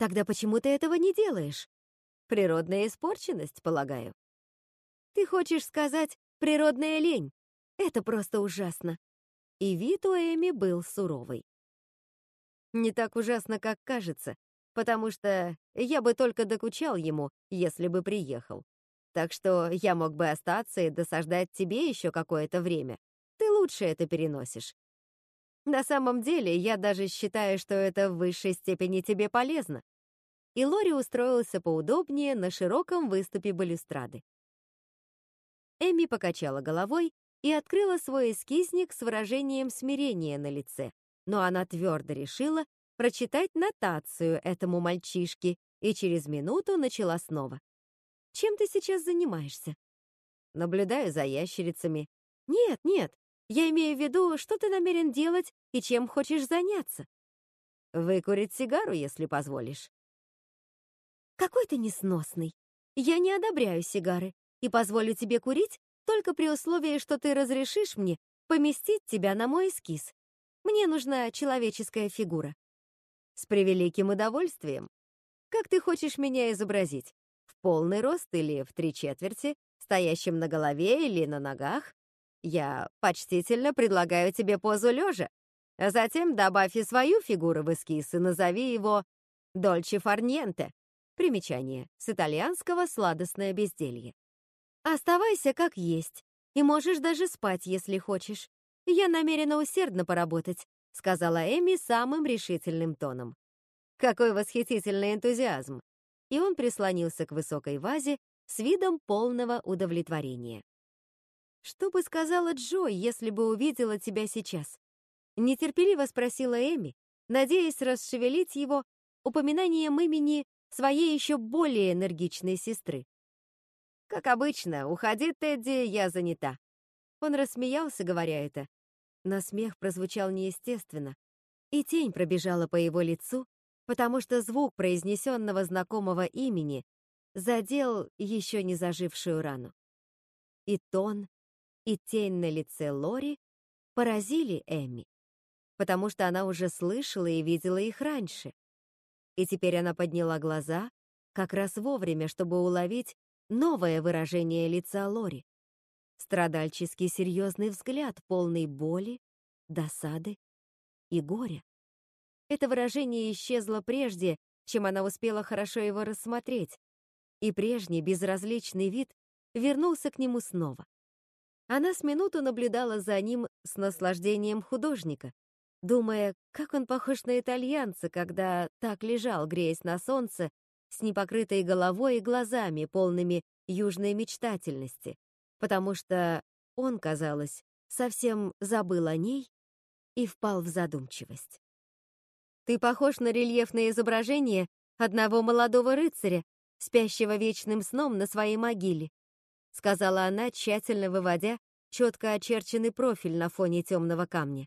Тогда почему ты этого не делаешь? Природная испорченность, полагаю. Ты хочешь сказать природная лень? Это просто ужасно. И вид у Эми был суровый. Не так ужасно, как кажется, потому что я бы только докучал ему, если бы приехал. Так что я мог бы остаться и досаждать тебе еще какое-то время. Ты лучше это переносишь. На самом деле, я даже считаю, что это в высшей степени тебе полезно. И Лори устроился поудобнее на широком выступе балюстрады. Эми покачала головой и открыла свой эскизник с выражением смирения на лице, но она твердо решила прочитать нотацию этому мальчишке и через минуту начала снова. «Чем ты сейчас занимаешься?» «Наблюдаю за ящерицами». «Нет, нет, я имею в виду, что ты намерен делать и чем хочешь заняться. Выкурить сигару, если позволишь. Какой ты несносный. Я не одобряю сигары и позволю тебе курить только при условии, что ты разрешишь мне поместить тебя на мой эскиз. Мне нужна человеческая фигура. С превеликим удовольствием. Как ты хочешь меня изобразить? В полный рост или в три четверти, стоящим на голове или на ногах? Я почтительно предлагаю тебе позу лежа, затем добавь и свою фигуру в эскиз и назови его «Дольче фарньенте». Примечание. С итальянского «сладостное безделье». Оставайся как есть, и можешь даже спать, если хочешь. Я намерена усердно поработать, сказала Эми самым решительным тоном. Какой восхитительный энтузиазм! И он прислонился к высокой вазе с видом полного удовлетворения. «Что бы сказала Джо, если бы увидела тебя сейчас?» Нетерпеливо спросила Эми, надеясь расшевелить его упоминанием имени своей еще более энергичной сестры. «Как обычно, уходи, Тедди, я занята». Он рассмеялся, говоря это. Но смех прозвучал неестественно, и тень пробежала по его лицу, потому что звук произнесенного знакомого имени задел еще не зажившую рану. И тон, и тень на лице Лори поразили Эми, потому что она уже слышала и видела их раньше. И теперь она подняла глаза как раз вовремя, чтобы уловить новое выражение лица Лори. Страдальческий серьезный взгляд, полный боли, досады и горя. Это выражение исчезло прежде, чем она успела хорошо его рассмотреть, и прежний безразличный вид вернулся к нему снова. Она с минуту наблюдала за ним с наслаждением художника, думая, как он похож на итальянца, когда так лежал, греясь на солнце, с непокрытой головой и глазами, полными южной мечтательности, потому что он, казалось, совсем забыл о ней и впал в задумчивость. «Ты похож на рельефное изображение одного молодого рыцаря, спящего вечным сном на своей могиле», — сказала она, тщательно выводя четко очерченный профиль на фоне темного камня.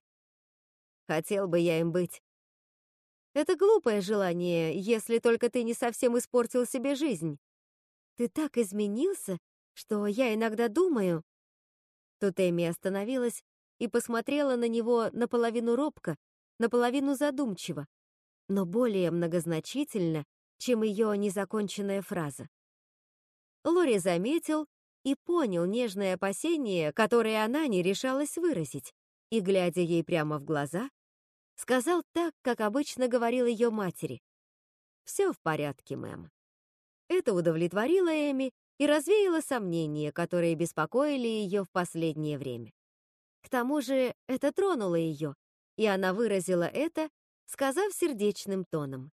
Хотел бы я им быть. Это глупое желание, если только ты не совсем испортил себе жизнь. Ты так изменился, что я иногда думаю... Тут Эми остановилась и посмотрела на него наполовину робко, наполовину задумчиво, но более многозначительно, чем ее незаконченная фраза. Лори заметил и понял нежное опасение, которое она не решалась выразить, и, глядя ей прямо в глаза, сказал так, как обычно говорил ее матери. «Все в порядке, мэм». Это удовлетворило Эми и развеяло сомнения, которые беспокоили ее в последнее время. К тому же это тронуло ее, и она выразила это, сказав сердечным тоном.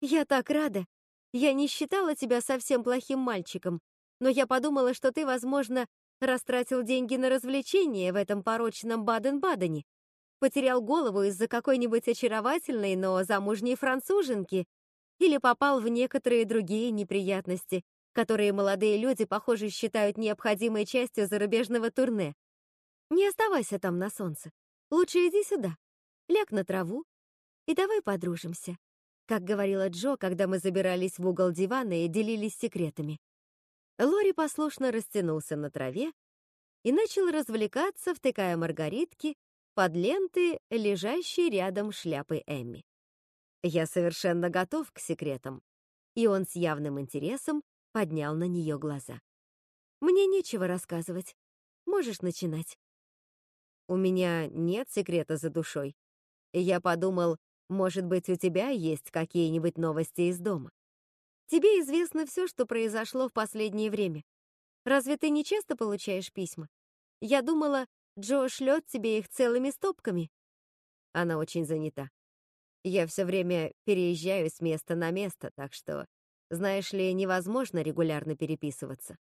«Я так рада! Я не считала тебя совсем плохим мальчиком, но я подумала, что ты, возможно, растратил деньги на развлечения в этом порочном Баден-Бадене, потерял голову из-за какой-нибудь очаровательной, но замужней француженки или попал в некоторые другие неприятности, которые молодые люди, похоже, считают необходимой частью зарубежного турне. Не оставайся там на солнце. Лучше иди сюда, ляг на траву и давай подружимся, как говорила Джо, когда мы забирались в угол дивана и делились секретами. Лори послушно растянулся на траве и начал развлекаться, втыкая маргаритки под ленты, лежащие рядом шляпы Эмми. Я совершенно готов к секретам. И он с явным интересом поднял на нее глаза. Мне нечего рассказывать. Можешь начинать. У меня нет секрета за душой. Я подумал, может быть, у тебя есть какие-нибудь новости из дома. Тебе известно все, что произошло в последнее время. Разве ты не часто получаешь письма? Я думала, Джо шлет тебе их целыми стопками. Она очень занята. Я все время переезжаю с места на место, так что, знаешь ли, невозможно регулярно переписываться.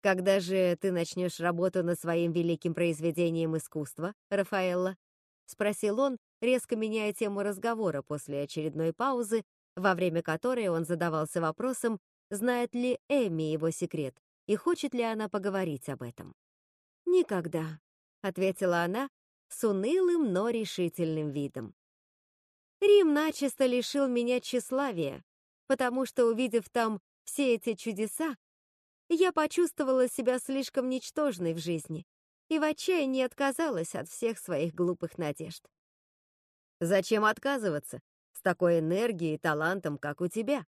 Когда же ты начнешь работу над своим великим произведением искусства, Рафаэлла? Спросил он, резко меняя тему разговора после очередной паузы, во время которой он задавался вопросом, знает ли Эми его секрет и хочет ли она поговорить об этом. «Никогда», — ответила она с унылым, но решительным видом. Рим начисто лишил меня тщеславия, потому что, увидев там все эти чудеса, я почувствовала себя слишком ничтожной в жизни и в отчаянии отказалась от всех своих глупых надежд. Зачем отказываться такой энергией и талантом, как у тебя?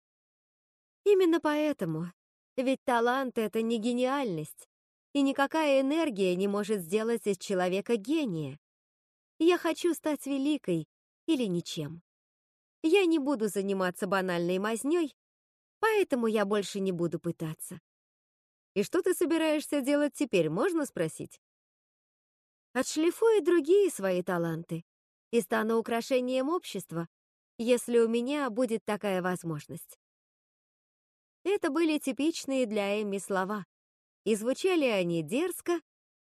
Именно поэтому. Ведь талант — это не гениальность, и никакая энергия не может сделать из человека гения. Я хочу стать великой или ничем. Я не буду заниматься банальной мазнёй, поэтому я больше не буду пытаться. И что ты собираешься делать теперь, можно спросить? Отшлифую другие свои таланты и стану украшением общества, если у меня будет такая возможность. Это были типичные для Эмми слова, и звучали они дерзко,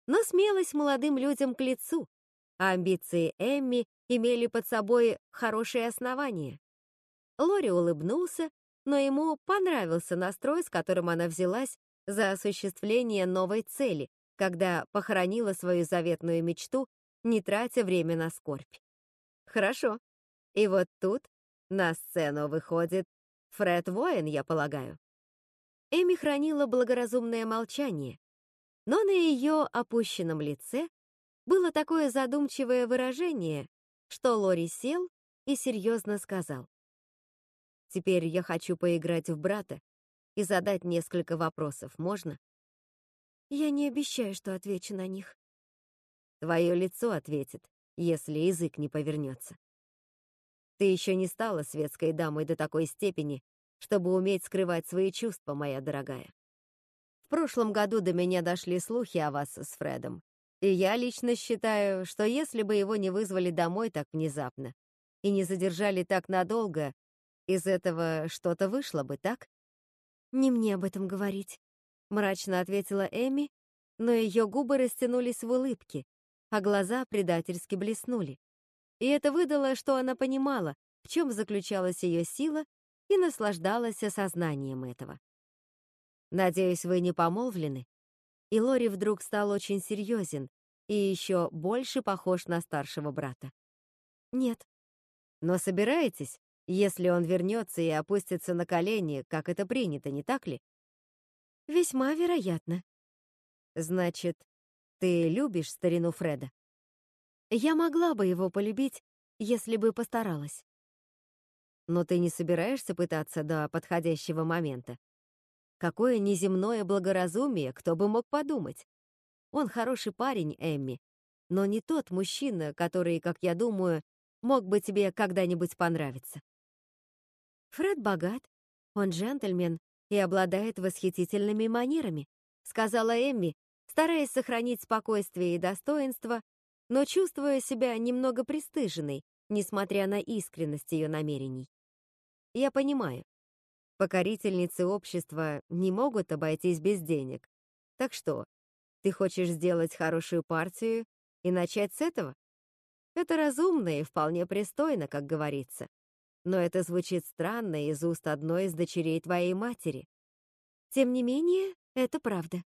но смелость молодым людям к лицу, а амбиции Эмми имели под собой хорошие основания. Лори улыбнулся, но ему понравился настрой, с которым она взялась за осуществление новой цели, когда похоронила свою заветную мечту, не тратя время на скорбь. Хорошо. И вот тут на сцену выходит Фред Воин, я полагаю. Эми хранила благоразумное молчание, но на ее опущенном лице было такое задумчивое выражение, что Лори сел и серьезно сказал. «Теперь я хочу поиграть в брата и задать несколько вопросов, можно? Я не обещаю, что отвечу на них. Твое лицо ответит, если язык не повернется. Ты еще не стала светской дамой до такой степени, чтобы уметь скрывать свои чувства, моя дорогая. В прошлом году до меня дошли слухи о вас с Фредом, и я лично считаю, что если бы его не вызвали домой так внезапно и не задержали так надолго, из этого что-то вышло бы, так? «Не мне об этом говорить», — мрачно ответила Эми, но ее губы растянулись в улыбке, а глаза предательски блеснули. И это выдало, что она понимала, в чем заключалась ее сила, и наслаждалась осознанием этого. «Надеюсь, вы не помолвлены?» И Лори вдруг стал очень серьезен и еще больше похож на старшего брата. «Нет». «Но собираетесь?» если он вернется и опустится на колени, как это принято, не так ли? Весьма вероятно. Значит, ты любишь старину Фреда? Я могла бы его полюбить, если бы постаралась. Но ты не собираешься пытаться до подходящего момента? Какое неземное благоразумие, кто бы мог подумать? Он хороший парень, Эмми, но не тот мужчина, который, как я думаю, мог бы тебе когда-нибудь понравиться. Фред богат, он джентльмен и обладает восхитительными манерами, сказала Эмми, стараясь сохранить спокойствие и достоинство, но чувствуя себя немного пристыженной, несмотря на искренность ее намерений. Я понимаю, покорительницы общества не могут обойтись без денег. Так что, ты хочешь сделать хорошую партию и начать с этого? Это разумно и вполне пристойно, как говорится но это звучит странно из уст одной из дочерей твоей матери. Тем не менее, это правда.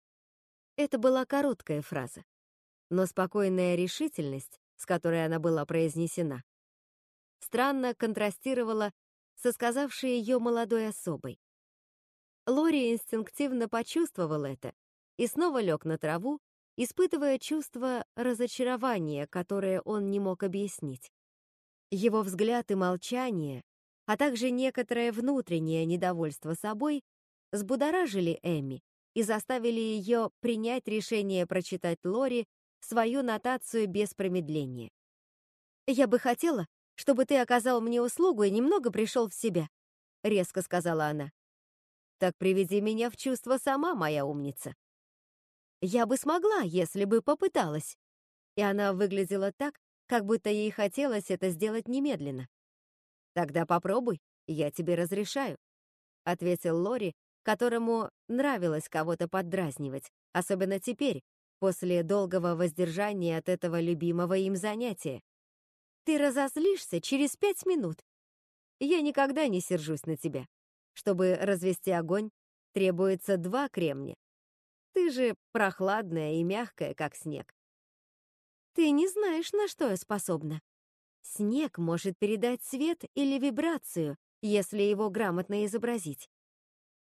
Это была короткая фраза, но спокойная решительность, с которой она была произнесена, странно контрастировала со сказавшей ее молодой особой. Лори инстинктивно почувствовал это и снова лег на траву, испытывая чувство разочарования, которое он не мог объяснить. Его взгляд и молчание а также некоторое внутреннее недовольство собой взбудоражили Эми и заставили ее принять решение прочитать Лори свою нотацию без промедления. «Я бы хотела, чтобы ты оказал мне услугу и немного пришел в себя», — резко сказала она. «Так приведи меня в чувство сама, моя умница». «Я бы смогла, если бы попыталась». И она выглядела так, как будто ей хотелось это сделать немедленно. «Тогда попробуй, я тебе разрешаю», — ответил Лори, которому нравилось кого-то поддразнивать, особенно теперь, после долгого воздержания от этого любимого им занятия. «Ты разозлишься через пять минут. Я никогда не сержусь на тебя. Чтобы развести огонь, требуется два кремня. Ты же прохладная и мягкая, как снег. Ты не знаешь, на что я способна. Снег может передать свет или вибрацию, если его грамотно изобразить.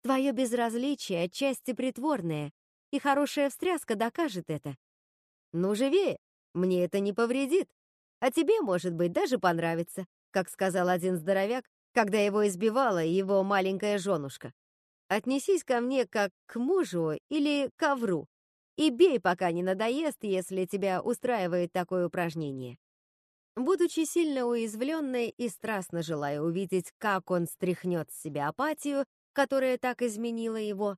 Твое безразличие отчасти притворное, и хорошая встряска докажет это. Ну, живее, мне это не повредит, а тебе, может быть, даже понравится, как сказал один здоровяк, когда его избивала его маленькая женушка. Отнесись ко мне как к мужу или ковру, и бей, пока не надоест, если тебя устраивает такое упражнение. Будучи сильно уязвленной и страстно желая увидеть, как он стряхнет с себя апатию, которая так изменила его,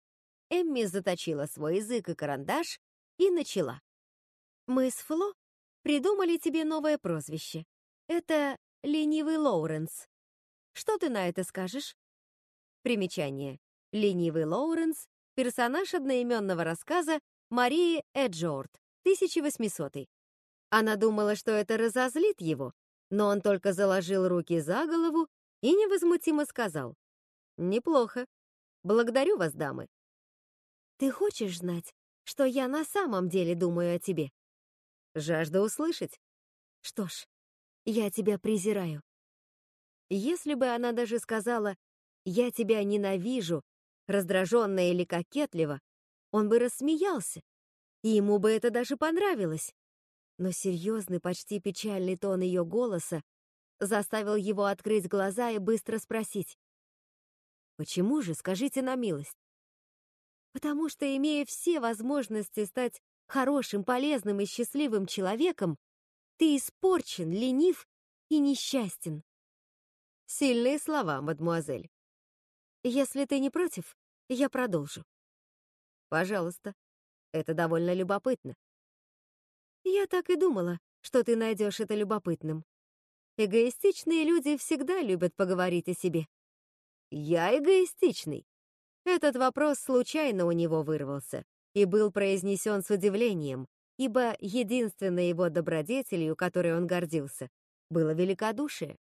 Эмми заточила свой язык и карандаш и начала. «Мы с Фло придумали тебе новое прозвище. Это ленивый Лоуренс. Что ты на это скажешь?» Примечание. Ленивый Лоуренс — персонаж одноименного рассказа Марии Эджорд, 1800. Она думала, что это разозлит его, но он только заложил руки за голову и невозмутимо сказал. «Неплохо. Благодарю вас, дамы». «Ты хочешь знать, что я на самом деле думаю о тебе?» «Жажда услышать». «Что ж, я тебя презираю». Если бы она даже сказала «я тебя ненавижу», раздраженно или кокетливо, он бы рассмеялся, и ему бы это даже понравилось. Но серьезный, почти печальный тон ее голоса заставил его открыть глаза и быстро спросить. «Почему же, скажите на милость?» «Потому что, имея все возможности стать хорошим, полезным и счастливым человеком, ты испорчен, ленив и несчастен». Сильные слова, мадмуазель. Если ты не против, я продолжу. Пожалуйста. Это довольно любопытно. Я так и думала, что ты найдешь это любопытным. Эгоистичные люди всегда любят поговорить о себе. Я эгоистичный. Этот вопрос случайно у него вырвался и был произнесен с удивлением, ибо единственной его добродетелью, которой он гордился, было великодушие.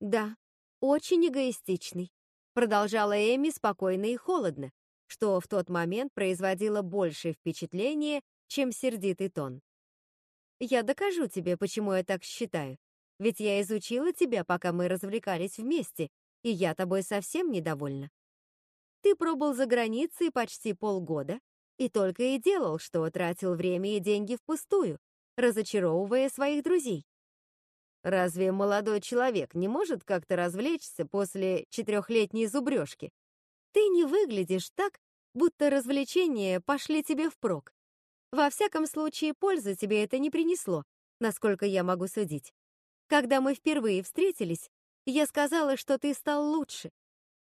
Да, очень эгоистичный, продолжала Эми спокойно и холодно, что в тот момент производило большее впечатление, чем сердитый тон. «Я докажу тебе, почему я так считаю. Ведь я изучила тебя, пока мы развлекались вместе, и я тобой совсем недовольна. Ты пробыл за границей почти полгода и только и делал, что тратил время и деньги впустую, разочаровывая своих друзей. Разве молодой человек не может как-то развлечься после четырехлетней зубрежки? Ты не выглядишь так, будто развлечения пошли тебе впрок. Во всяком случае, пользы тебе это не принесло, насколько я могу судить. Когда мы впервые встретились, я сказала, что ты стал лучше.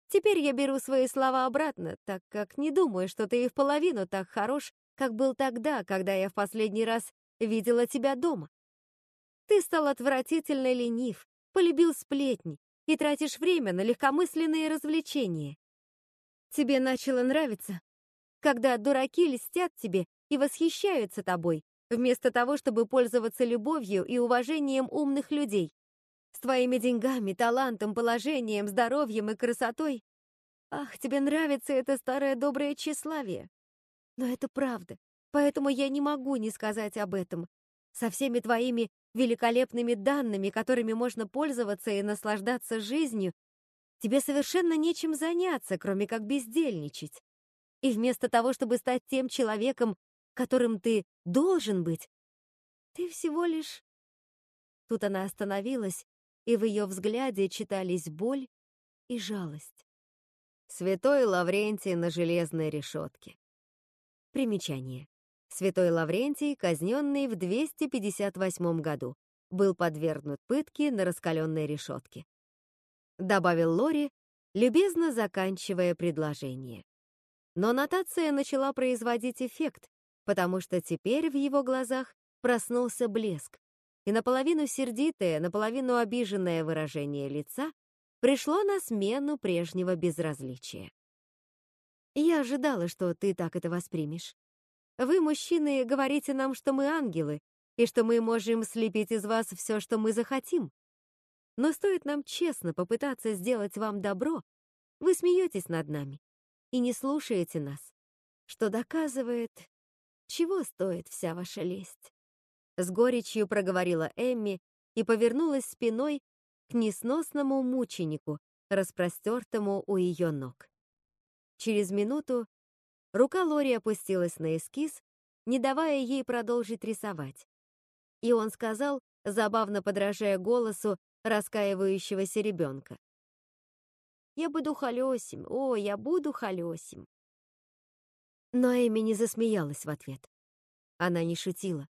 Теперь я беру свои слова обратно, так как не думаю, что ты и в половину так хорош, как был тогда, когда я в последний раз видела тебя дома. Ты стал отвратительно ленив, полюбил сплетни и тратишь время на легкомысленные развлечения. Тебе начало нравиться, когда дураки льстят тебе и восхищаются тобой, вместо того, чтобы пользоваться любовью и уважением умных людей. С твоими деньгами, талантом, положением, здоровьем и красотой. Ах, тебе нравится это старое доброе тщеславие. Но это правда, поэтому я не могу не сказать об этом. Со всеми твоими великолепными данными, которыми можно пользоваться и наслаждаться жизнью, Тебе совершенно нечем заняться, кроме как бездельничать. И вместо того, чтобы стать тем человеком, которым ты должен быть, ты всего лишь... Тут она остановилась, и в ее взгляде читались боль и жалость. Святой Лаврентий на железной решетке. Примечание. Святой Лаврентий, казненный в 258 году, был подвергнут пытке на раскаленной решетке. Добавил Лори, любезно заканчивая предложение. Но нотация начала производить эффект, потому что теперь в его глазах проснулся блеск, и наполовину сердитое, наполовину обиженное выражение лица пришло на смену прежнего безразличия. «Я ожидала, что ты так это воспримешь. Вы, мужчины, говорите нам, что мы ангелы, и что мы можем слепить из вас все, что мы захотим. Но стоит нам честно попытаться сделать вам добро, вы смеетесь над нами и не слушаете нас, что доказывает, чего стоит вся ваша лесть. С горечью проговорила Эмми и повернулась спиной к несносному мученику, распростертому у ее ног. Через минуту рука Лори опустилась на эскиз, не давая ей продолжить рисовать. И он сказал, забавно подражая голосу раскаивающегося ребенка. «Я буду холесим, о, я буду холесим». Но Эми не засмеялась в ответ. Она не шутила.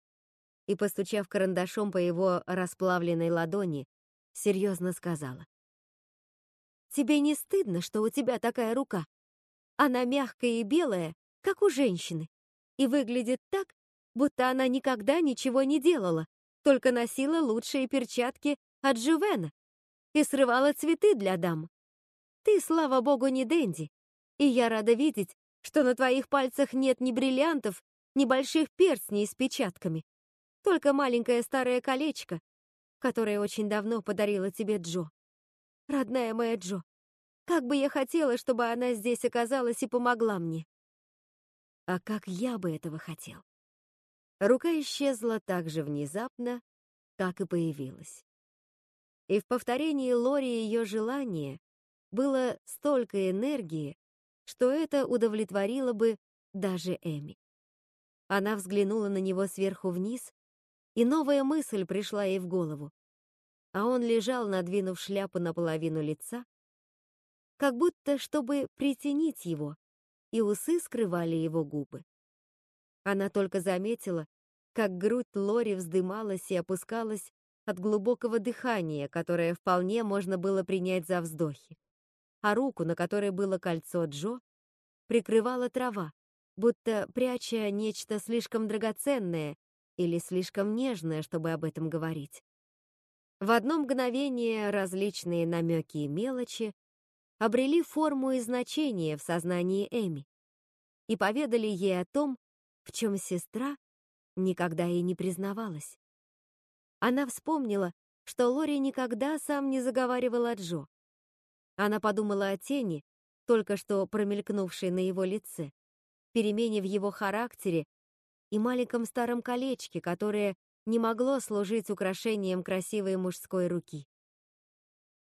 И, постучав карандашом по его расплавленной ладони, серьезно сказала. «Тебе не стыдно, что у тебя такая рука? Она мягкая и белая, как у женщины, и выглядит так, будто она никогда ничего не делала, только носила лучшие перчатки от Жювена и срывала цветы для дам. Ты, слава богу, не Дэнди, и я рада видеть, что на твоих пальцах нет ни бриллиантов, ни больших перстней с печатками, только маленькое старое колечко, которое очень давно подарила тебе Джо. Родная моя Джо, как бы я хотела, чтобы она здесь оказалась и помогла мне. А как я бы этого хотел. Рука исчезла так же внезапно, как и появилась. И в повторении Лори ее желания было столько энергии, что это удовлетворило бы даже Эми. Она взглянула на него сверху вниз, и новая мысль пришла ей в голову. А он лежал, надвинув шляпу наполовину лица, как будто чтобы притянить его, и усы скрывали его губы. Она только заметила, как грудь Лори вздымалась и опускалась от глубокого дыхания, которое вполне можно было принять за вздохи, а руку, на которой было кольцо Джо, прикрывала трава, будто пряча нечто слишком драгоценное или слишком нежное, чтобы об этом говорить. В одно мгновение различные намеки и мелочи обрели форму и значение в сознании Эми и поведали ей о том, в чем сестра никогда и не признавалась. Она вспомнила, что Лори никогда сам не заговаривал о Джо. Она подумала о тени, только что промелькнувшей на его лице, перемене в его характере и маленьком старом колечке, которое не могло служить украшением красивой мужской руки.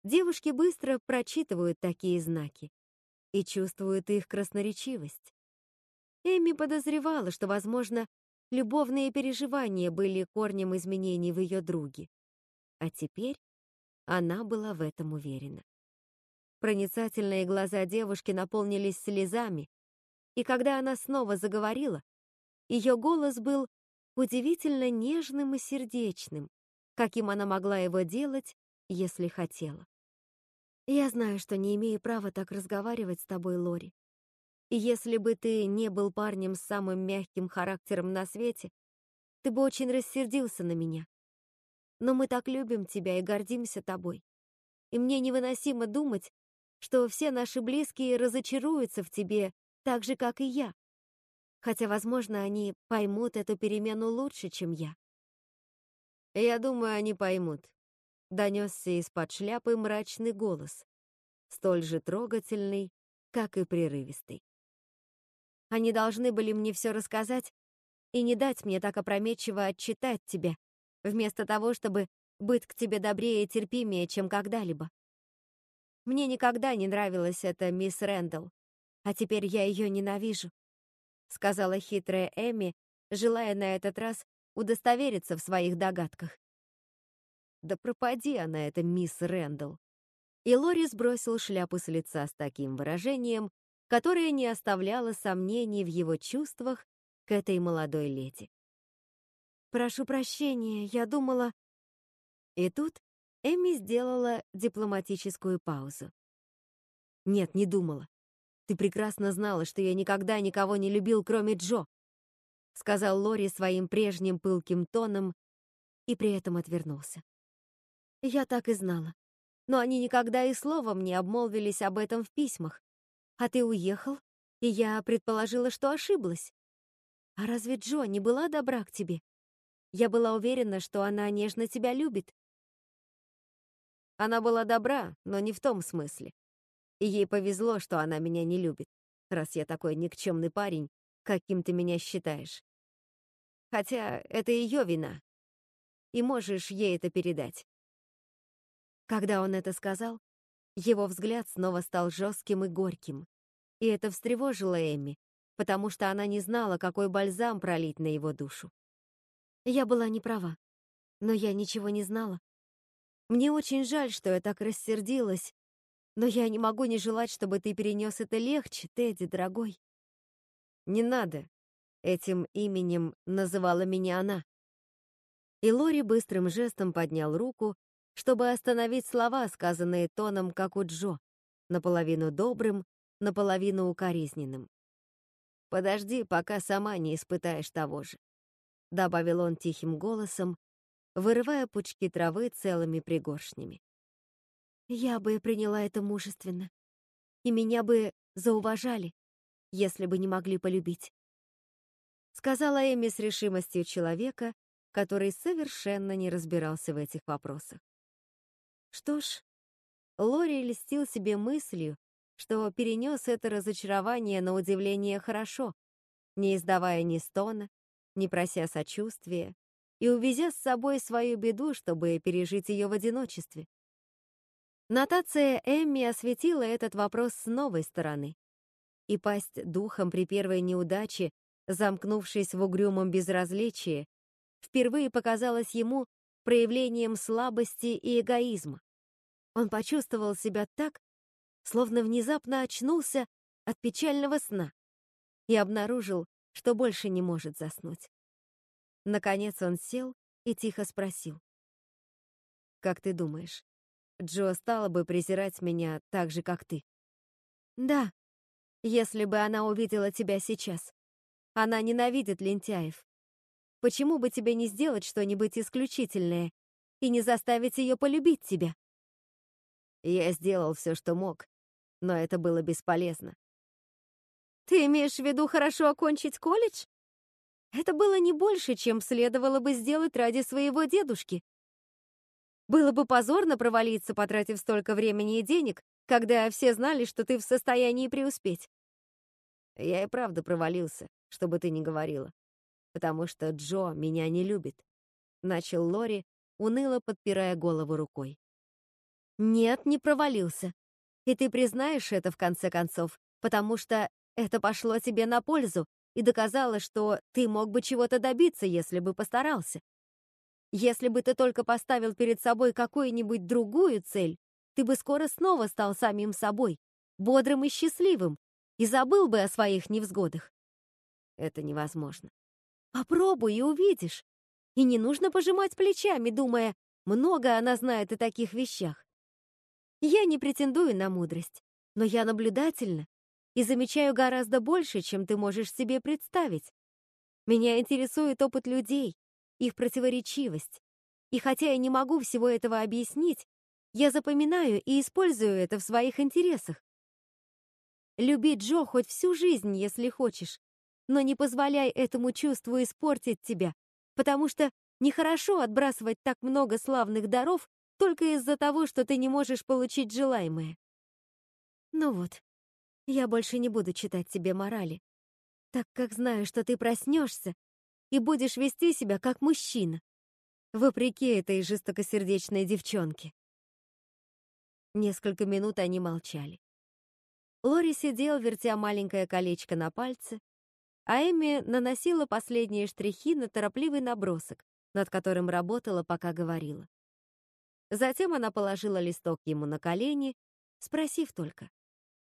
Девушки быстро прочитывают такие знаки и чувствуют их красноречивость. Эми подозревала, что, возможно, любовные переживания были корнем изменений в ее друге. А теперь она была в этом уверена. Проницательные глаза девушки наполнились слезами, и когда она снова заговорила, ее голос был удивительно нежным и сердечным, каким она могла его делать, если хотела. «Я знаю, что не имею права так разговаривать с тобой, Лори. И если бы ты не был парнем с самым мягким характером на свете, ты бы очень рассердился на меня. Но мы так любим тебя и гордимся тобой. И мне невыносимо думать, что все наши близкие разочаруются в тебе так же, как и я. Хотя, возможно, они поймут эту перемену лучше, чем я. Я думаю, они поймут. Донесся из-под шляпы мрачный голос, столь же трогательный, как и прерывистый. Они должны были мне все рассказать и не дать мне так опрометчиво отчитать тебя, вместо того, чтобы быть к тебе добрее и терпимее, чем когда-либо. Мне никогда не нравилась эта мисс Рэндалл, а теперь я ее ненавижу», — сказала хитрая Эми, желая на этот раз удостовериться в своих догадках. «Да пропади она, эта мисс Рэндалл», И Лори сбросил шляпу с лица с таким выражением, которое не оставляло сомнений в его чувствах к этой молодой леди. «Прошу прощения, я думала...» И тут Эми сделала дипломатическую паузу. «Нет, не думала. Ты прекрасно знала, что я никогда никого не любил, кроме Джо», сказал Лори своим прежним пылким тоном и при этом отвернулся. «Я так и знала. Но они никогда и словом не обмолвились об этом в письмах. А ты уехал, и я предположила, что ошиблась. А разве Джо не была добра к тебе? Я была уверена, что она нежно тебя любит. Она была добра, но не в том смысле. И ей повезло, что она меня не любит, раз я такой никчемный парень, каким ты меня считаешь. Хотя это ее вина. И можешь ей это передать. Когда он это сказал, его взгляд снова стал жестким и горьким. И это встревожило Эмми, потому что она не знала, какой бальзам пролить на его душу. Я была не права, но я ничего не знала. Мне очень жаль, что я так рассердилась, но я не могу не желать, чтобы ты перенес это легче, Тедди, дорогой. Не надо. Этим именем называла меня она. И Лори быстрым жестом поднял руку, чтобы остановить слова, сказанные тоном, как у Джо, наполовину добрым, наполовину укоризненным. «Подожди, пока сама не испытаешь того же», — добавил он тихим голосом, вырывая пучки травы целыми пригоршнями. Я бы приняла это мужественно, и меня бы зауважали, если бы не могли полюбить. Сказала Эми с решимостью человека, который совершенно не разбирался в этих вопросах. Что ж, Лори льстил себе мыслью, что перенес это разочарование на удивление хорошо, не издавая ни стона, не прося сочувствия, и увезя с собой свою беду, чтобы пережить ее в одиночестве. Нотация Эмми осветила этот вопрос с новой стороны. И пасть духом при первой неудаче, замкнувшись в угрюмом безразличии, впервые показалась ему проявлением слабости и эгоизма. Он почувствовал себя так, словно внезапно очнулся от печального сна и обнаружил, что больше не может заснуть. Наконец он сел и тихо спросил. «Как ты думаешь, Джо стала бы презирать меня так же, как ты?» «Да, если бы она увидела тебя сейчас. Она ненавидит лентяев. Почему бы тебе не сделать что-нибудь исключительное и не заставить ее полюбить тебя?» Я сделал все, что мог, но это было бесполезно. «Ты имеешь в виду хорошо окончить колледж?» Это было не больше, чем следовало бы сделать ради своего дедушки. Было бы позорно провалиться, потратив столько времени и денег, когда все знали, что ты в состоянии преуспеть. Я и правда провалился, что бы ты ни говорила, потому что Джо меня не любит. Начал Лори, уныло подпирая голову рукой. Нет, не провалился. И ты признаешь это в конце концов, потому что это пошло тебе на пользу, и доказала, что ты мог бы чего-то добиться, если бы постарался. Если бы ты только поставил перед собой какую-нибудь другую цель, ты бы скоро снова стал самим собой, бодрым и счастливым, и забыл бы о своих невзгодах. Это невозможно. Попробуй и увидишь. И не нужно пожимать плечами, думая, много она знает о таких вещах. Я не претендую на мудрость, но я наблюдательна и замечаю гораздо больше, чем ты можешь себе представить. Меня интересует опыт людей, их противоречивость. И хотя я не могу всего этого объяснить, я запоминаю и использую это в своих интересах. Люби Джо хоть всю жизнь, если хочешь, но не позволяй этому чувству испортить тебя, потому что нехорошо отбрасывать так много славных даров только из-за того, что ты не можешь получить желаемое. Ну вот, я больше не буду читать тебе морали, так как знаю, что ты проснешься и будешь вести себя как мужчина, вопреки этой жестокосердечной девчонке. Несколько минут они молчали. Лори сидел, вертя маленькое колечко на пальце, а Эми наносила последние штрихи на торопливый набросок, над которым работала, пока говорила. Затем она положила листок ему на колени, спросив только,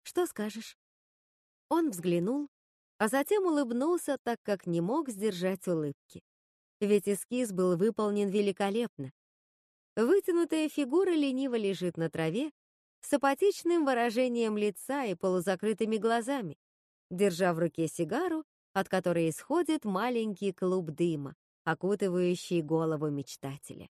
«Что скажешь?» Он взглянул, а затем улыбнулся, так как не мог сдержать улыбки. Ведь эскиз был выполнен великолепно. Вытянутая фигура лениво лежит на траве, с апатичным выражением лица и полузакрытыми глазами, держа в руке сигару, от которой исходит маленький клуб дыма, окутывающий голову мечтателя.